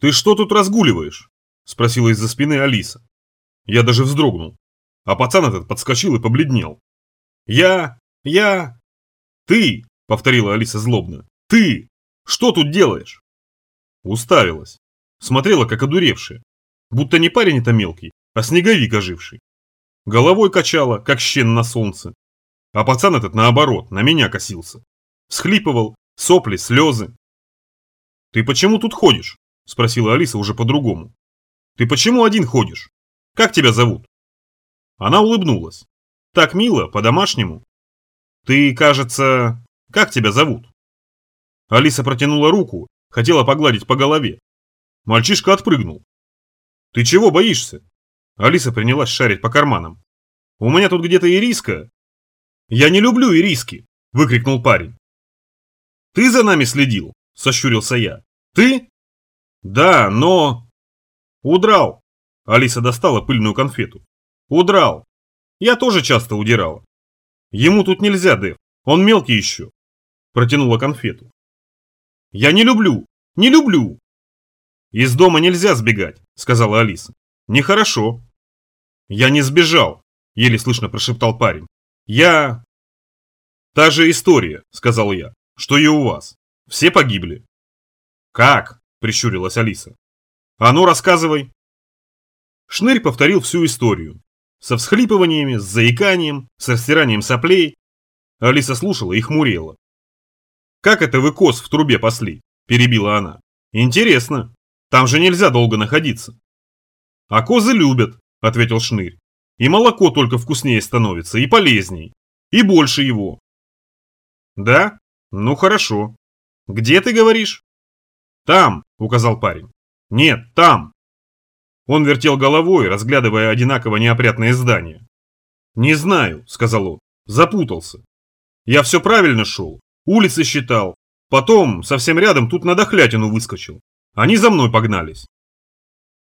«Ты что тут разгуливаешь?» – спросила из-за спины Алиса. Я даже вздрогнул, а пацан этот подскочил и побледнел. «Я... я...» «Ты!» – повторила Алиса злобно. «Ты! Что тут делаешь?» Уставилась. Смотрела, как одуревшая. Будто не парень это мелкий, а снеговик оживший. Головой качала, как щен на солнце. А пацан этот, наоборот, на меня косился. Схлипывал, сопли, слезы. «Ты почему тут ходишь?» – спросила Алиса уже по-другому. «Ты почему один ходишь? Как тебя зовут?» Она улыбнулась. Так мило, по-домашнему. «Ты, кажется... Как тебя зовут?» Алиса протянула руку, хотела погладить по голове. Мальчишка отпрыгнул. «Ты чего боишься?» Алиса принялась шарить по карманам. «У меня тут где-то ириска». «Я не люблю ириски!» – выкрикнул парень. «Ты за нами следил?» – сощурился я. «Ты?» «Да, но...» «Удрал!» – Алиса достала пыльную конфету. «Удрал! Я тоже часто удирала. Ему тут нельзя, Дэв, он мелкий еще!» Протянула конфету. «Я не люблю! Не люблю!» «Из дома нельзя сбегать», – сказала Алиса. «Нехорошо». «Я не сбежал», – еле слышно прошептал парень. «Я...» «Та же история», – сказал я, – «что и у вас. Все погибли». «Как?» – прищурилась Алиса. «А ну, рассказывай». Шнырь повторил всю историю. Со всхлипываниями, с заиканием, с растиранием соплей. Алиса слушала и хмурела. «Как это вы коз в трубе пасли?» – перебила она. «Интересно. Там же нельзя долго находиться». «А козы любят», – ответил Шнырь. «И молоко только вкуснее становится, и полезней, и больше его». «Да? Ну хорошо. Где ты говоришь?» «Там», – указал парень. «Нет, там». Он вертел головой, разглядывая одинаково неопрятные здания. «Не знаю», – сказал он, – «запутался. Я все правильно шел, улицы считал, потом совсем рядом тут на дохлятину выскочил. Они за мной погнались.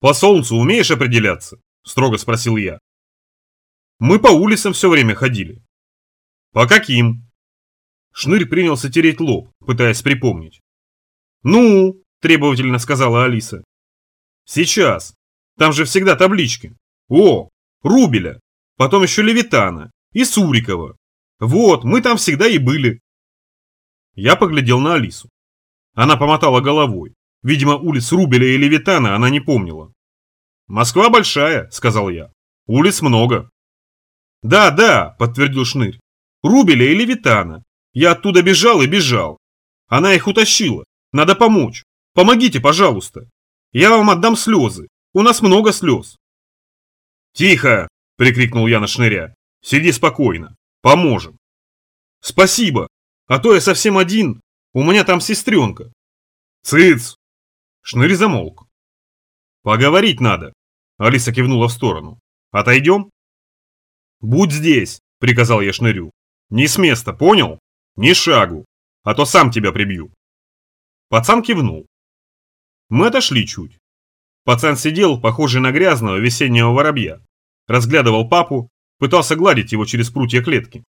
«По солнцу умеешь определяться?» – строго спросил я. «Мы по улицам все время ходили». «По каким?» Шнырь принялся тереть лоб, пытаясь припомнить. «Ну?» – требовательно сказала Алиса. «Сейчас. Там же всегда таблички. О, Рубеля, потом еще Левитана и Сурикова. Вот, мы там всегда и были». Я поглядел на Алису. Она помотала головой. Видимо, улиц Рубеля и Левитана она не помнила. «Москва большая», — сказал я. «Улиц много». «Да, да», — подтвердил Шнырь. «Рубеля и Левитана. Я оттуда бежал и бежал. Она их утащила. Надо помочь. Помогите, пожалуйста. Я вам отдам слезы. У нас много слез». «Тихо!» – прикрикнул я на Шныря. «Сиди спокойно. Поможем». «Спасибо. А то я совсем один. У меня там сестренка». «Цыц!» Шнырь замолк. «Поговорить надо», – Алиса кивнула в сторону. «Отойдем?» «Будь здесь», – приказал я Шнырю. «Не с места, понял? Ни шагу, а то сам тебя прибью». Пацан кивнул. Мы отошли чуть. Пацан сидел, похожий на грязного весеннего воробья. Разглядывал папу, пытался гладить его через прутья клетки.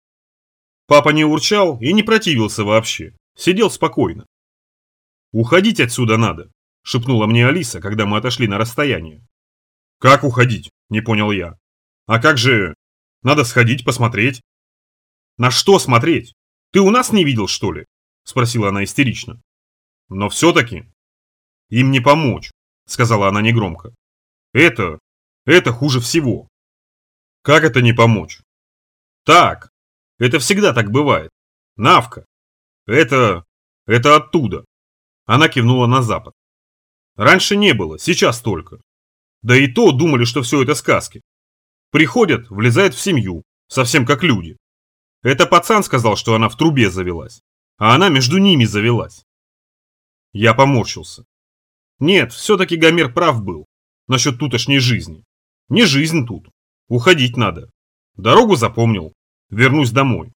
Папа не урчал и не противился вообще, сидел спокойно. «Уходить отсюда надо», – шепнула мне Алиса, когда мы отошли на расстояние. «Как уходить?» – не понял я. «А как же... Надо сходить, посмотреть». «На что смотреть? Ты у нас не видел, что ли?» – спросила она истерично. «Но все-таки...» «Им не помочь», – сказала она негромко. «Это... это хуже всего». «Как это не помочь?» «Так. Это всегда так бывает. Навка. Это... это оттуда». Она кивнула на запад. Раньше не было, сейчас только. Да и то думали, что все это сказки. Приходят, влезают в семью, совсем как люди. Это пацан сказал, что она в трубе завелась, а она между ними завелась. Я поморщился. Нет, все-таки Гомер прав был насчет тутошней жизни. Не жизнь тут. Уходить надо. Дорогу запомнил. Вернусь домой.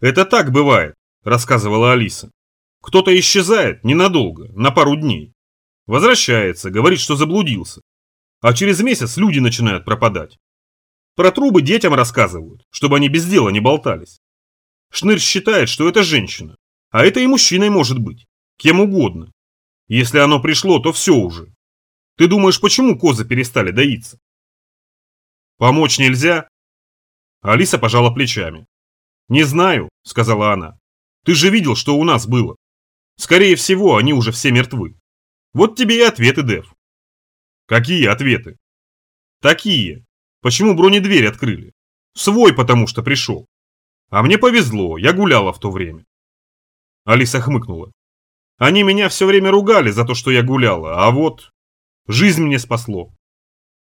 Это так бывает, рассказывала Алиса. Кто-то исчезает ненадолго, на пару дней. Возвращается, говорит, что заблудился. А через месяц люди начинают пропадать. Про трубы детям рассказывают, чтобы они без дела не болтались. Шнырь считает, что это женщина, а это и мужчиной может быть, кем угодно. Если оно пришло, то все уже. Ты думаешь, почему козы перестали доиться? Помочь нельзя? Алиса пожала плечами. Не знаю, сказала она. Ты же видел, что у нас было. Скорее всего, они уже все мертвы. Вот тебе и ответы, Дев. Какие ответы? Такие. Почему бронедверь открыли? Свой потому что пришел. А мне повезло, я гуляла в то время. Алиса хмыкнула. Они меня все время ругали за то, что я гуляла, а вот... Жизнь мне спасло.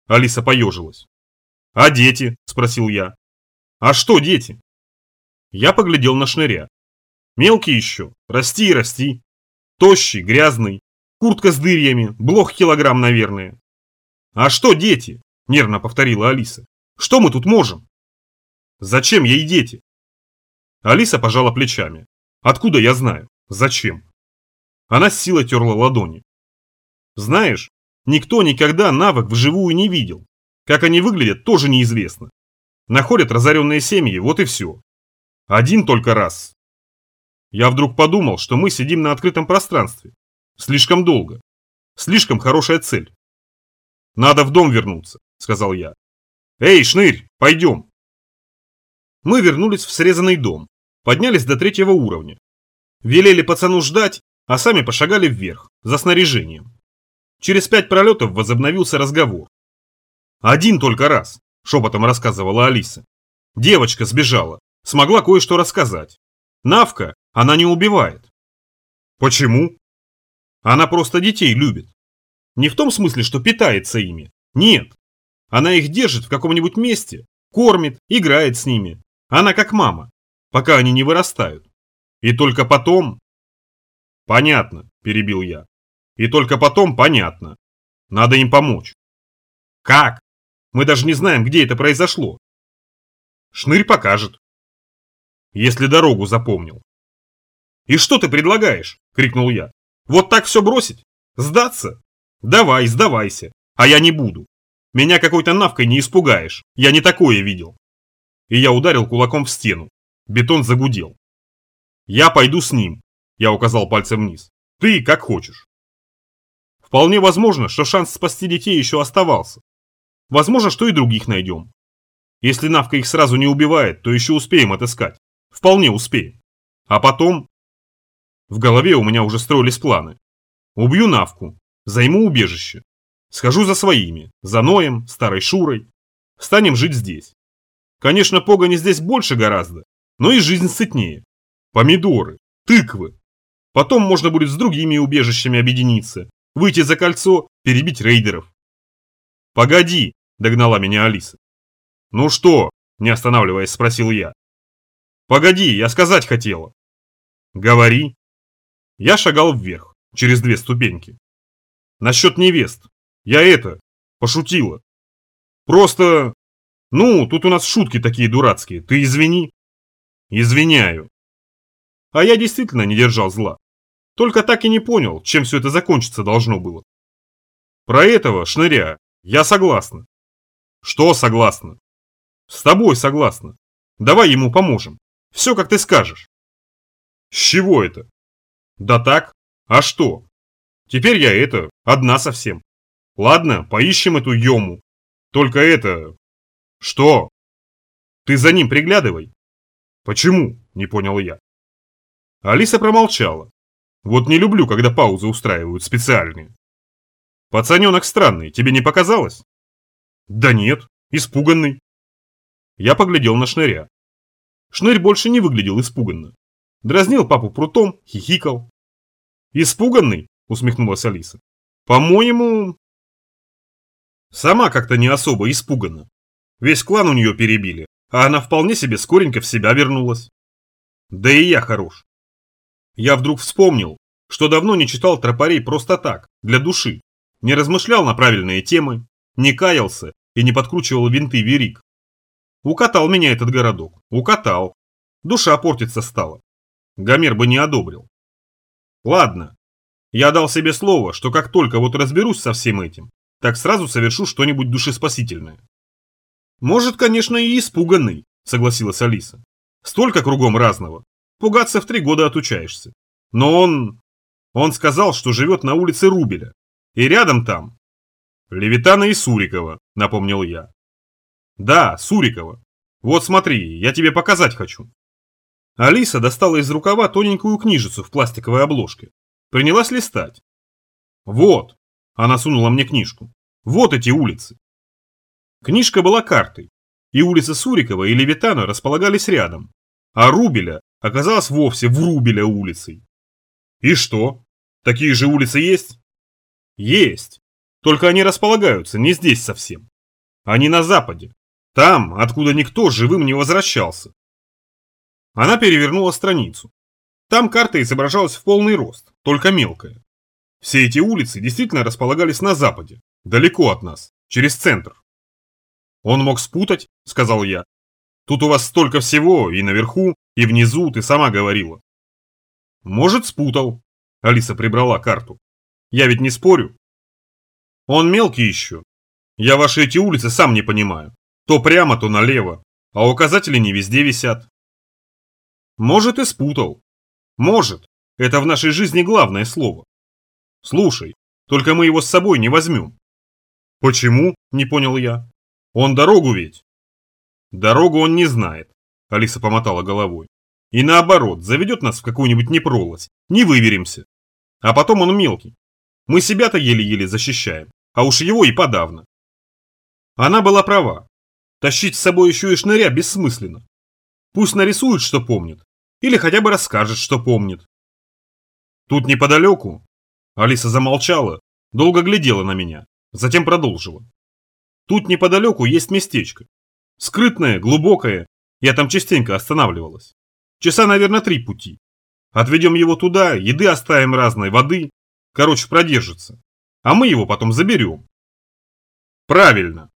Алиса поежилась. «А дети?» – спросил я. «А что дети?» Я поглядел на шныря. Мелкий еще, расти и расти. Тощий, грязный, куртка с дырьями, блох килограмм, наверное. «А что дети?» – нервно повторила Алиса. «Что мы тут можем?» «Зачем ей дети?» Алиса пожала плечами. «Откуда я знаю? Зачем?» Она с силой терла ладони. «Знаешь, никто никогда навык вживую не видел. Как они выглядят, тоже неизвестно. Находят разоренные семьи, вот и все. Один только раз. Я вдруг подумал, что мы сидим на открытом пространстве. Слишком долго. Слишком хорошая цель. Надо в дом вернуться, сказал я. Эй, шнырь, пойдем. Мы вернулись в срезанный дом, поднялись до третьего уровня. Велели пацану ждать а сами пошагали вверх, за снаряжением. Через пять пролетов возобновился разговор. «Один только раз», – шепотом рассказывала Алиса. «Девочка сбежала, смогла кое-что рассказать. Навка, она не убивает». «Почему?» «Она просто детей любит. Не в том смысле, что питается ими. Нет. Она их держит в каком-нибудь месте, кормит, играет с ними. Она как мама, пока они не вырастают. И только потом Понятно, перебил я. И только потом понятно. Надо им помочь. Как? Мы даже не знаем, где это произошло. Шнырь покажет. Если дорогу запомнил. И что ты предлагаешь? Крикнул я. Вот так все бросить? Сдаться? Давай, сдавайся. А я не буду. Меня какой-то навкой не испугаешь. Я не такое видел. И я ударил кулаком в стену. Бетон загудел. Я пойду с ним. Я указал пальцем вниз. Ты как хочешь. Вполне возможно, что шанс спасти детей еще оставался. Возможно, что и других найдем. Если Навка их сразу не убивает, то еще успеем отыскать. Вполне успеем. А потом... В голове у меня уже строились планы. Убью Навку, займу убежище. Схожу за своими, за Ноем, Старой Шурой. Станем жить здесь. Конечно, погони здесь больше гораздо, но и жизнь сытнее. Помидоры, тыквы, Потом можно будет с другими убежищами объединиться, выйти за кольцо, перебить рейдеров. «Погоди!» – догнала меня Алиса. «Ну что?» – не останавливаясь, спросил я. «Погоди, я сказать хотела». «Говори». Я шагал вверх, через две ступеньки. Насчет невест. Я это, пошутила. Просто... Ну, тут у нас шутки такие дурацкие, ты извини. Извиняю. А я действительно не держал зла. Только так и не понял, чем все это закончиться должно было. Про этого, шныря, я согласна. Что согласна? С тобой согласна. Давай ему поможем. Все, как ты скажешь. С чего это? Да так. А что? Теперь я это, одна совсем. Ладно, поищем эту Йому. Только это... Что? Ты за ним приглядывай. Почему? Не понял я. Алиса промолчала, вот не люблю, когда паузы устраивают специальные. Пацаненок странный, тебе не показалось? Да нет, испуганный. Я поглядел на шныря. Шнырь больше не выглядел испуганно. Дразнил папу прутом, хихикал. «Испуганный?» – усмехнулась Алиса. «По-моему...» Сама как-то не особо испуганна. Весь клан у нее перебили, а она вполне себе скоренько в себя вернулась. Да и я хорош. Я вдруг вспомнил, что давно не читал тропарей просто так, для души, не размышлял на правильные темы, не каялся и не подкручивал винты верик. Укатал меня этот городок, укатал. Душа портиться стала. Гомер бы не одобрил. Ладно, я дал себе слово, что как только вот разберусь со всем этим, так сразу совершу что-нибудь душеспасительное. Может, конечно, и испуганный, согласилась Алиса. Столько кругом разного, Пугаться в три года отучаешься. Но он... Он сказал, что живет на улице Рубеля. И рядом там. Левитана и Сурикова, напомнил я. Да, Сурикова. Вот смотри, я тебе показать хочу. Алиса достала из рукава тоненькую книжицу в пластиковой обложке. Принялась листать. Вот, она сунула мне книжку. Вот эти улицы. Книжка была картой, и улицы Сурикова и Левитана располагались рядом, а Рубеля оказалась вовсе в Рубеля улицей. И что? Такие же улицы есть? Есть. Только они располагаются не здесь совсем. Они на западе. Там, откуда никто живым не возвращался. Она перевернула страницу. Там карта изображалась в полный рост, только мелкая. Все эти улицы действительно располагались на западе, далеко от нас, через центр. Он мог спутать, сказал я. Тут у вас столько всего, и наверху, и внизу, ты сама говорила. Может, спутал. Алиса прибрала карту. Я ведь не спорю. Он мелкий еще. Я ваши эти улицы сам не понимаю. То прямо, то налево. А указатели не везде висят. Может, и спутал. Может. Это в нашей жизни главное слово. Слушай, только мы его с собой не возьмем. Почему? Не понял я. Он дорогу ведь. Дорогу он не знает. Алиса помотала головой. И наоборот, заведет нас в какую-нибудь непролазь. Не выверимся. А потом он мелкий. Мы себя-то еле-еле защищаем, а уж его и подавно. Она была права. Тащить с собой еще и шныря бессмысленно. Пусть нарисует, что помнит, или хотя бы расскажет, что помнит. Тут неподалеку. Алиса замолчала, долго глядела на меня, затем продолжила. Тут неподалеку есть местечко. Скрытное, глубокое, я там частенько останавливалась. Часа, наверное, три пути. Отведем его туда, еды оставим разной, воды. Короче, продержится. А мы его потом заберем. Правильно.